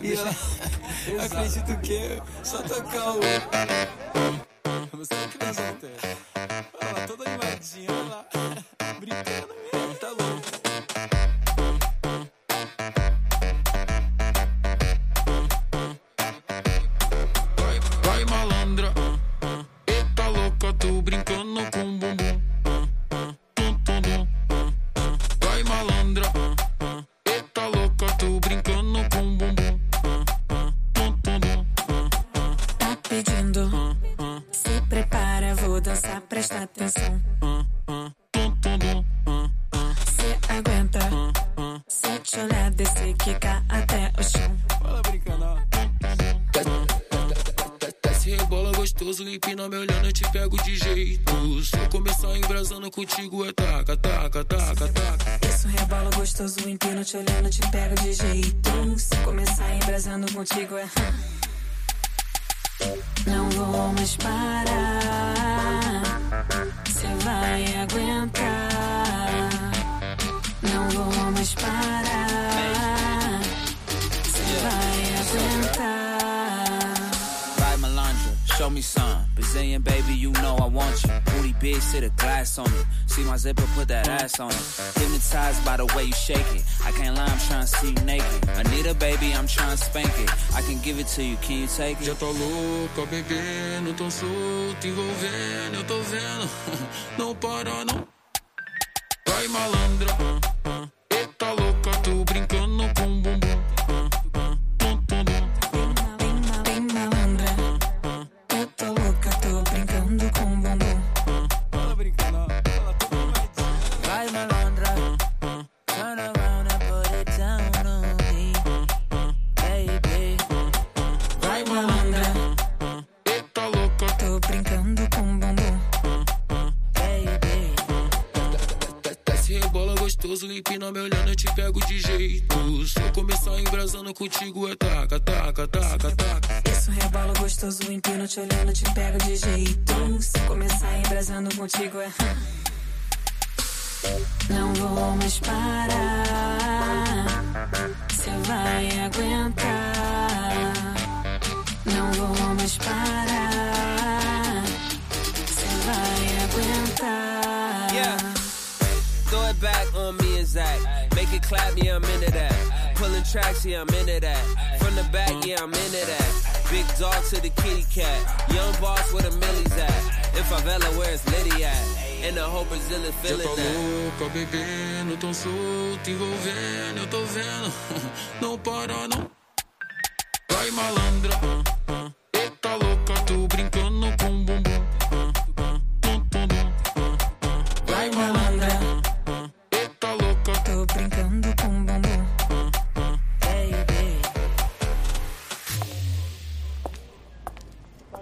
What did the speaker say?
E ela, acredita o quê? Só tocar o. dançar, presta atenção. Cê aguenta, se te olhar, descer, quicar até o chão. Fala brincando. Desce rebola gostoso, empina me olhando, eu te pego de jeito. Se eu começar embrasando contigo, é taca, taca, taca, taca. Isso rebola gostoso, empino, te olhando, te pego de jeito. Se começar embrasando contigo é. Não vou mais parar. Cê vai aguentar. Não vou mais parar. Cê vai aguentar. Right, Melandra, show me some. Brazilian baby, you know I want you. Big, sit a glass on it. See my zipper, put that ass on it. Hypnotized by the way you shake it. I can't lie, I'm trying to see you naked. Anita, baby, I'm trying to spank it. I can give it to you, can you take Já it? tá louca, bebendo, tão solto, envolvendo, eu tô vendo. Não para, não. Gostoso, empina me olhando, eu te pego de jeito. Se eu começar embrasando contigo, é taca, taca, taca, taca. Isso rebola gostoso, empino, te olhando, te pego de jeito. Se começar embrasando contigo é. Não vou mais parar. Cê vai aguentar. Não vou mais parar. Cê vai aguentar. Yeah. Throw it back on me and Zach. Make it clap, yeah, I'm into that. Pulling tracks, yeah, I'm into that. From the back, yeah, I'm into that. Big dog to the kitty cat. Young boss where the millies at. In favela, where's Liddy at? In the whole Brazilian Já feeling tá louca, bebendo, tão solto, envolvendo, eu tô vendo. Não para, não. Vai malandra,